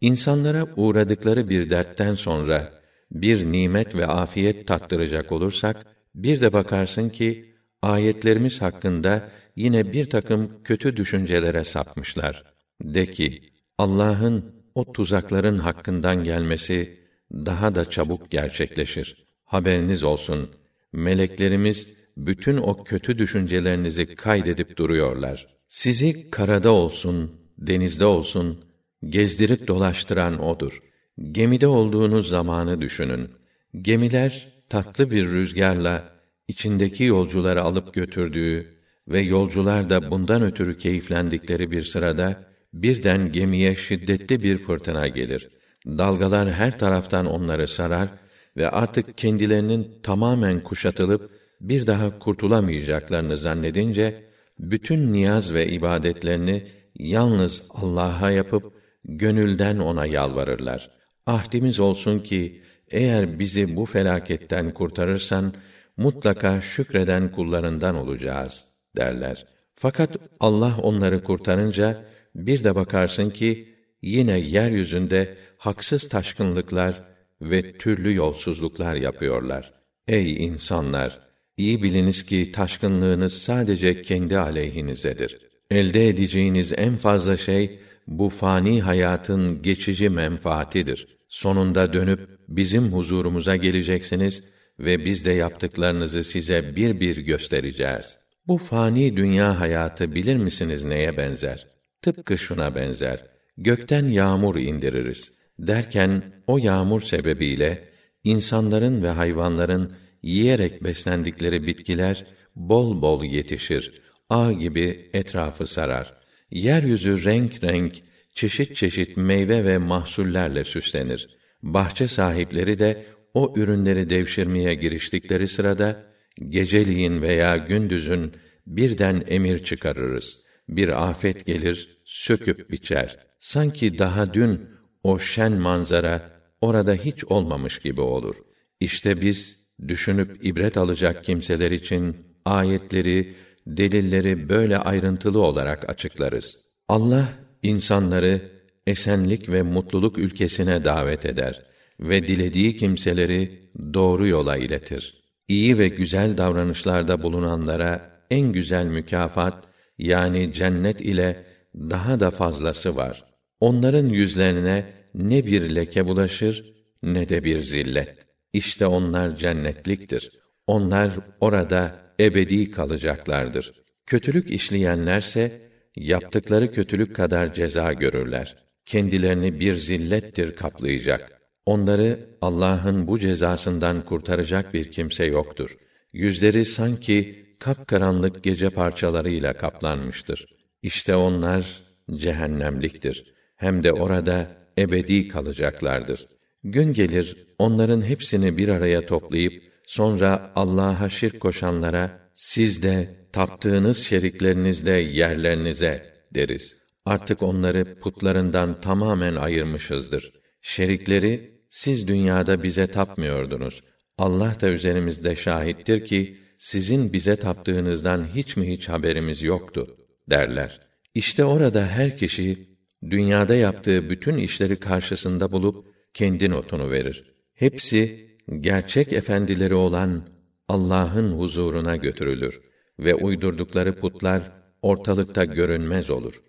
İnsanlara uğradıkları bir dertten sonra bir nimet ve afiyet tattıracak olursak bir de bakarsın ki ayetlerimiz hakkında yine bir takım kötü düşüncelere sapmışlar. De ki Allah'ın o tuzakların hakkından gelmesi daha da çabuk gerçekleşir. Haberiniz olsun. Meleklerimiz bütün o kötü düşüncelerinizi kaydedip duruyorlar. Sizi karada olsun, denizde olsun gezdirip dolaştıran odur. Gemide olduğunuz zamanı düşünün. Gemiler tatlı bir rüzgarla içindeki yolcuları alıp götürdüğü ve yolcular da bundan ötürü keyiflendikleri bir sırada birden gemiye şiddetli bir fırtına gelir. Dalgalar her taraftan onları sarar ve artık kendilerinin tamamen kuşatılıp bir daha kurtulamayacaklarını zannedince bütün niyaz ve ibadetlerini yalnız Allah'a yapıp gönülden ona yalvarırlar. Ahdimiz olsun ki eğer bizi bu felaketten kurtarırsan mutlaka şükreden kullarından olacağız derler. Fakat Allah onları kurtarınca bir de bakarsın ki yine yeryüzünde haksız taşkınlıklar ve türlü yolsuzluklar yapıyorlar. Ey insanlar, iyi biliniz ki taşkınlığınız sadece kendi aleyhinizedir. Elde edeceğiniz en fazla şey bu fani hayatın geçici menfaatidir. Sonunda dönüp bizim huzurumuza geleceksiniz ve biz de yaptıklarınızı size bir bir göstereceğiz. Bu fani dünya hayatı bilir misiniz neye benzer? Tıpkı şuna benzer. Gökten yağmur indiririz. Derken o yağmur sebebiyle insanların ve hayvanların yiyerek beslendikleri bitkiler bol bol yetişir. Ağ gibi etrafı sarar. Yeryüzü renk renk, çeşit çeşit meyve ve mahsullerle süslenir. Bahçe sahipleri de o ürünleri devşirmeye giriştikleri sırada geceliğin veya gündüzün birden emir çıkarırız. Bir afet gelir, söküp biçer. Sanki daha dün o şen manzara orada hiç olmamış gibi olur. İşte biz düşünüp ibret alacak kimseler için ayetleri, delilleri böyle ayrıntılı olarak açıklarız. Allah insanları esenlik ve mutluluk ülkesine davet eder ve dilediği kimseleri doğru yola iletir. İyi ve güzel davranışlarda bulunanlara en güzel mükafat yani cennet ile daha da fazlası var. Onların yüzlerine ne bir leke bulaşır ne de bir zillet. İşte onlar cennetliktir. Onlar orada ebedi kalacaklardır. Kötülük işleyenlerse yaptıkları kötülük kadar ceza görürler. Kendilerini bir zillettir kaplayacak. Onları Allah'ın bu cezasından kurtaracak bir kimse yoktur. Yüzleri sanki kapkaranlık gece parçalarıyla kaplanmıştır. İşte onlar cehennemliktir. Hem de orada ebedi kalacaklardır. Gün gelir onların hepsini bir araya toplayıp sonra Allah'a şirk koşanlara siz de taptığınız şeriklerinizde yerlerinize deriz. Artık onları putlarından tamamen ayırmışızdır. Şerikleri siz dünyada bize tapmıyordunuz. Allah da üzerimizde şahittir ki sizin bize taptığınızdan hiç mi hiç haberimiz yoktu derler. İşte orada her kişi dünyada yaptığı bütün işleri karşısında bulup kendi notunu verir. Hepsi gerçek efendileri olan Allah'ın huzuruna götürülür ve uydurdukları putlar ortalıkta görünmez olur.